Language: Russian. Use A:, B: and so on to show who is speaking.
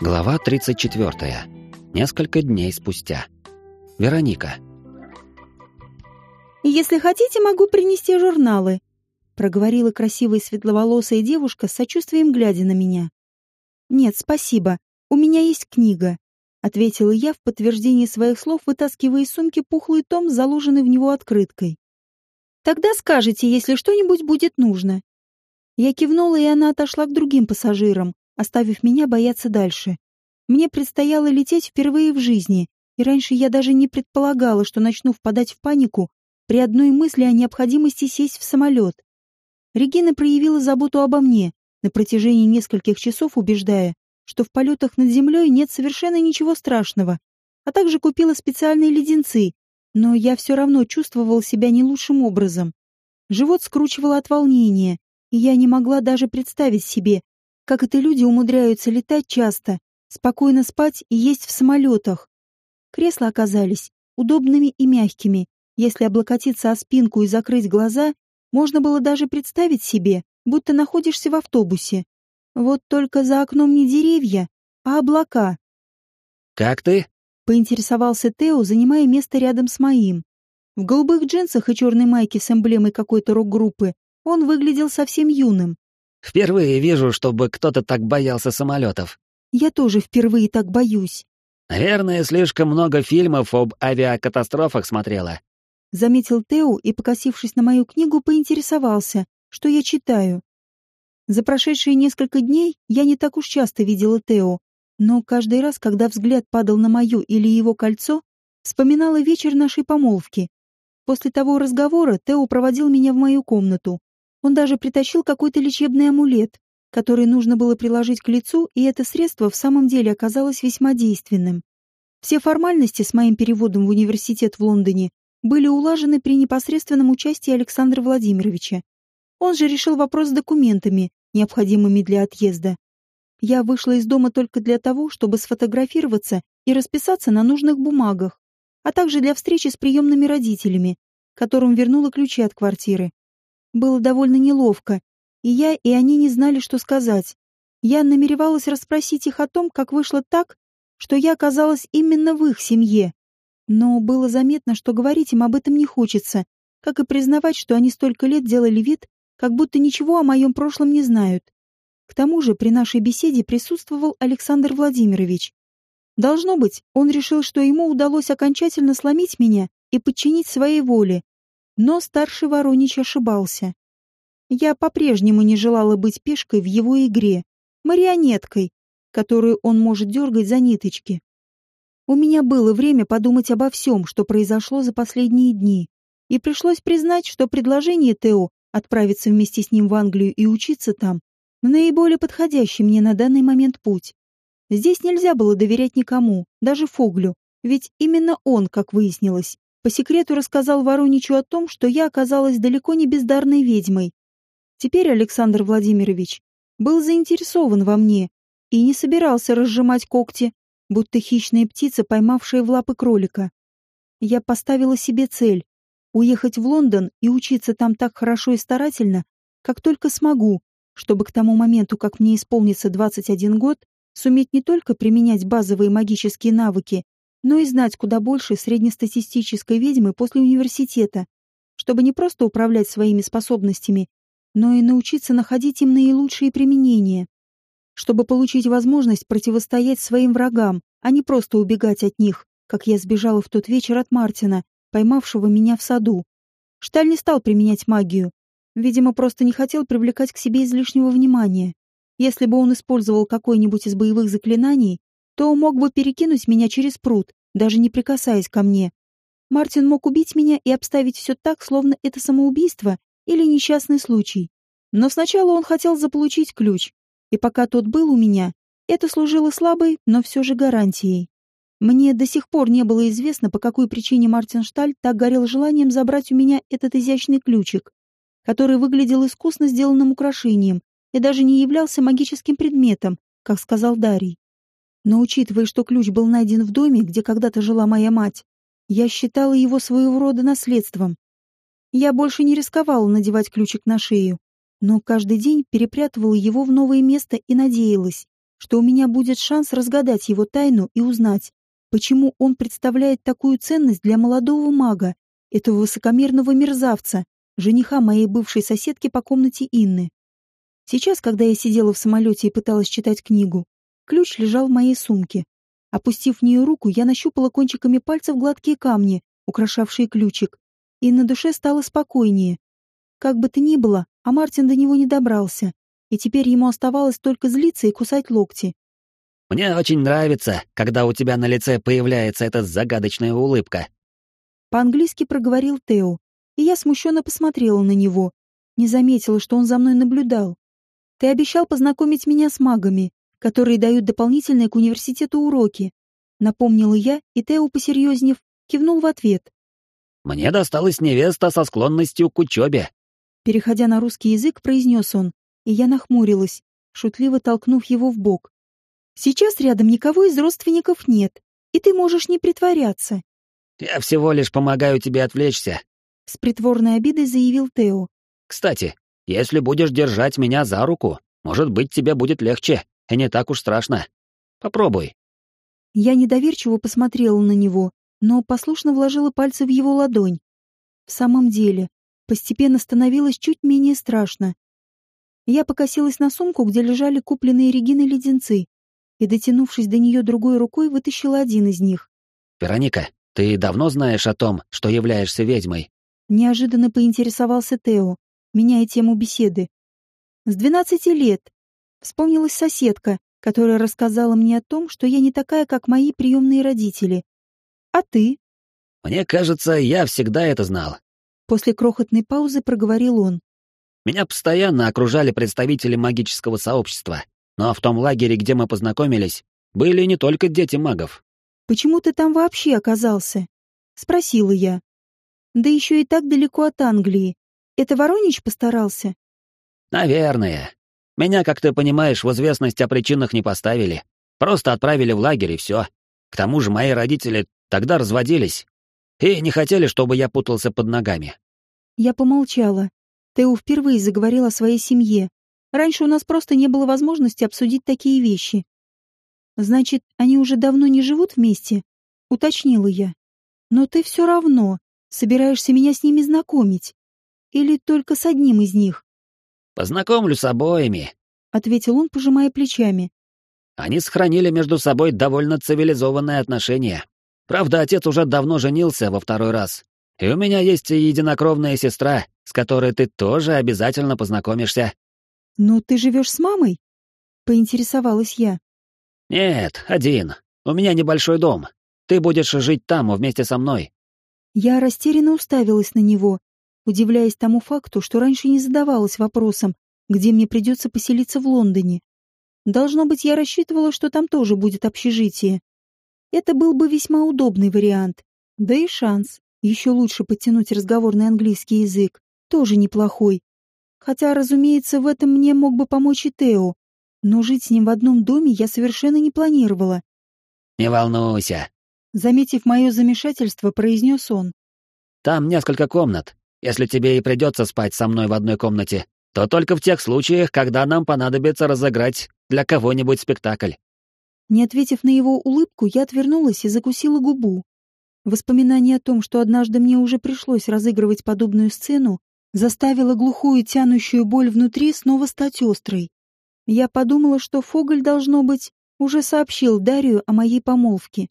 A: Глава 34. Несколько дней спустя. Вероника.
B: «Если хотите, могу принести журналы», — проговорила красивая светловолосая девушка с сочувствием глядя на меня. «Нет, спасибо. У меня есть книга», — ответила я в подтверждение своих слов, вытаскивая из сумки пухлый том, заложенный в него открыткой. «Тогда скажете, если что-нибудь будет нужно». Я кивнула, и она отошла к другим пассажирам, оставив меня бояться дальше. Мне предстояло лететь впервые в жизни, и раньше я даже не предполагала, что начну впадать в панику при одной мысли о необходимости сесть в самолет. Регина проявила заботу обо мне, на протяжении нескольких часов убеждая, что в полетах над землей нет совершенно ничего страшного, а также купила специальные леденцы, но я все равно чувствовала себя не лучшим образом. Живот скручивало от волнения, и я не могла даже представить себе, как это люди умудряются летать часто, спокойно спать и есть в самолетах. Кресла оказались удобными и мягкими. Если облокотиться о спинку и закрыть глаза, можно было даже представить себе, будто находишься в автобусе. Вот только за окном не деревья, а облака.
A: «Как ты?»
B: — поинтересовался Тео, занимая место рядом с моим. В голубых джинсах и черной майке с эмблемой какой-то рок-группы он выглядел совсем юным.
A: «Впервые вижу, чтобы кто-то так боялся самолетов».
B: «Я тоже впервые так боюсь».
A: «Наверное, слишком много фильмов об авиакатастрофах смотрела».
B: Заметил Тео и, покосившись на мою книгу, поинтересовался, что я читаю. За прошедшие несколько дней я не так уж часто видела Тео, но каждый раз, когда взгляд падал на мою или его кольцо, вспоминала вечер нашей помолвки. После того разговора Тео проводил меня в мою комнату, он даже притащил какой-то лечебный амулет, который нужно было приложить к лицу, и это средство в самом деле оказалось весьма действенным. Все формальности с моим переводом в университет в Лондоне были улажены при непосредственном участии Александра Владимировича. Он же решил вопрос с документами, необходимыми для отъезда. Я вышла из дома только для того, чтобы сфотографироваться и расписаться на нужных бумагах, а также для встречи с приемными родителями, которым вернула ключи от квартиры. Было довольно неловко, и я, и они не знали, что сказать. Я намеревалась расспросить их о том, как вышло так, что я оказалась именно в их семье. Но было заметно, что говорить им об этом не хочется, как и признавать, что они столько лет делали вид, как будто ничего о моем прошлом не знают. К тому же при нашей беседе присутствовал Александр Владимирович. Должно быть, он решил, что ему удалось окончательно сломить меня и подчинить своей воле, но старший Воронич ошибался. Я по-прежнему не желала быть пешкой в его игре, марионеткой, которую он может дергать за ниточки. У меня было время подумать обо всем, что произошло за последние дни, и пришлось признать, что предложение Тео отправиться вместе с ним в Англию и учиться там наиболее подходящий мне на данный момент путь. Здесь нельзя было доверять никому, даже Фоглю, ведь именно он, как выяснилось, по секрету рассказал Вороничу о том, что я оказалась далеко не бездарной ведьмой. Теперь Александр Владимирович был заинтересован во мне и не собирался разжимать когти, будто хищная птица, поймавшая в лапы кролика. Я поставила себе цель — уехать в Лондон и учиться там так хорошо и старательно, как только смогу, чтобы к тому моменту, как мне исполнится 21 год, суметь не только применять базовые магические навыки, но и знать куда больше среднестатистической ведьмы после университета, чтобы не просто управлять своими способностями, но и научиться находить им наилучшие применения, чтобы получить возможность противостоять своим врагам, а не просто убегать от них, как я сбежала в тот вечер от Мартина, поймавшего меня в саду. Шталь не стал применять магию. Видимо, просто не хотел привлекать к себе излишнего внимания. Если бы он использовал какое-нибудь из боевых заклинаний, то мог бы перекинуть меня через пруд, даже не прикасаясь ко мне. Мартин мог убить меня и обставить все так, словно это самоубийство или несчастный случай. Но сначала он хотел заполучить ключ, и пока тот был у меня, это служило слабой, но все же гарантией. Мне до сих пор не было известно, по какой причине Мартин Шталь так горел желанием забрать у меня этот изящный ключик, который выглядел искусно сделанным украшением и даже не являлся магическим предметом, как сказал Дарий. Но учитывая, что ключ был найден в доме, где когда-то жила моя мать, я считала его своего рода наследством. Я больше не рисковала надевать ключик на шею, но каждый день перепрятывала его в новое место и надеялась, что у меня будет шанс разгадать его тайну и узнать, почему он представляет такую ценность для молодого мага, этого высокомерного мерзавца, жениха моей бывшей соседки по комнате Инны. Сейчас, когда я сидела в самолете и пыталась читать книгу, ключ лежал в моей сумке. Опустив в нее руку, я нащупала кончиками пальцев гладкие камни, украшавшие ключик, и на душе стало спокойнее. Как бы то ни было, а Мартин до него не добрался, и теперь ему оставалось только злиться и кусать локти.
A: «Мне очень нравится, когда у тебя на лице появляется эта загадочная улыбка»,
B: по-английски проговорил Тео, и я смущенно посмотрела на него. Не заметила, что он за мной наблюдал. Ты обещал познакомить меня с магами, которые дают дополнительные к университету уроки. Напомнила я, и Тео, посерьезнев, кивнул в ответ.
A: «Мне досталась невеста со склонностью к учебе»,
B: Переходя на русский язык, произнес он, и я нахмурилась, шутливо толкнув его в бок. «Сейчас рядом никого из родственников нет, и ты можешь не притворяться.
A: Я всего лишь помогаю тебе отвлечься.
B: С притворной обидой заявил Тео.
A: Кстати, если будешь держать меня за руку, может быть, тебе будет легче, и не так уж страшно. Попробуй.
B: Я недоверчиво посмотрела на него, но послушно вложила пальцы в его ладонь. В самом деле, постепенно становилось чуть менее страшно. Я покосилась на сумку, где лежали купленные Региной леденцы, и, дотянувшись до нее другой рукой, вытащила один из них.
A: «Вероника, «Ты давно знаешь о том, что являешься ведьмой?»
B: Неожиданно поинтересовался Тео, меняя тему беседы. «С двенадцати лет. Вспомнилась соседка, которая рассказала мне о том, что я не такая, как мои приемные родители. А ты?»
A: «Мне кажется, я всегда это знал».
B: После крохотной паузы проговорил он.
A: «Меня постоянно окружали представители магического сообщества, но в том лагере, где мы познакомились, были не только дети магов.
B: «Почему ты там вообще оказался?» — спросила я. «Да еще и так далеко от Англии. Это Воронич постарался?»
A: «Наверное. Меня, как ты понимаешь, в известность о причинах не поставили. Просто отправили в лагерь и все. К тому же мои родители тогда разводились и не хотели, чтобы я путался под ногами».
B: Я помолчала. Тео впервые заговорил о своей семье. Раньше у нас просто не было возможности обсудить такие вещи. Значит, они уже давно не живут вместе? Уточнила я. Но ты все равно собираешься меня с ними знакомить. Или только с одним из них?
A: Познакомлю с обоими,
B: ответил он, пожимая плечами.
A: Они сохранили между собой довольно цивилизованные отношения. Правда, отец уже давно женился во второй раз. И у меня есть единокровная сестра, с которой ты тоже обязательно познакомишься.
B: Ну, ты живешь с мамой? Поинтересовалась я.
A: «Нет, один. У меня небольшой дом. Ты будешь жить там вместе со мной».
B: Я растерянно уставилась на него, удивляясь тому факту, что раньше не задавалась вопросом, где мне придется поселиться в Лондоне. Должно быть, я рассчитывала, что там тоже будет общежитие. Это был бы весьма удобный вариант. Да и шанс еще лучше подтянуть разговорный английский язык тоже неплохой. Хотя, разумеется, в этом мне мог бы помочь и Тео, но жить с ним в одном доме я совершенно не планировала.
A: «Не волнуйся», —
B: заметив мое замешательство, произнес он.
A: «Там несколько комнат. Если тебе и придется спать со мной в одной комнате, то только в тех случаях, когда нам понадобится разыграть для кого-нибудь спектакль».
B: Не ответив на его улыбку, я отвернулась и закусила губу. Воспоминание о том, что однажды мне уже пришлось разыгрывать подобную сцену, заставило глухую тянущую боль внутри снова стать острой. Я подумала, что Фоголь, должно быть, уже сообщил Дарью о моей помолвке.